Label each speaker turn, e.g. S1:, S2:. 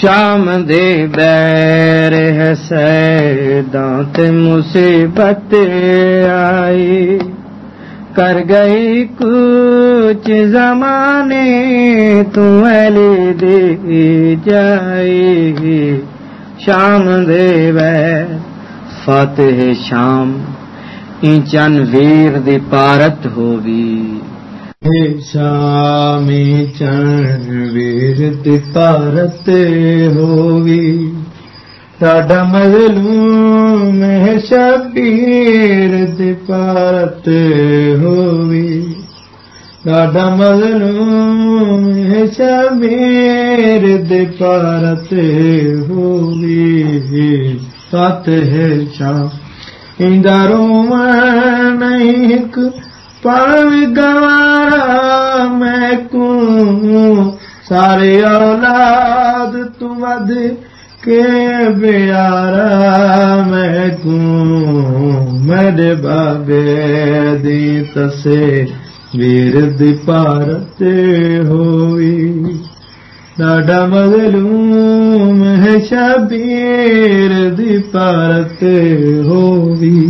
S1: شام دے بیر ہے سیداں تے مصیبت آئی۔ کر گئی کچھ زمانے تم علی دی جائی۔ شام دے بیر، فاتح شام این چن ویر دی پارت ہوگی۔
S2: شامی چن ویر پارت ہوگی ساڈا مظلوم ہے شبیر پارت ہوگی ساڈا مظلوم ہے شبیر پارت ہوگی سات ہے شام اندروں نہیں پڑ گوارا میں کو سارے اولاد تمد کے بیارا میں کو میرے بابے دی تسے ویر دی پارت ہوئی ڈاڈا مظلوم ہے شبیر دی پارت ہوئی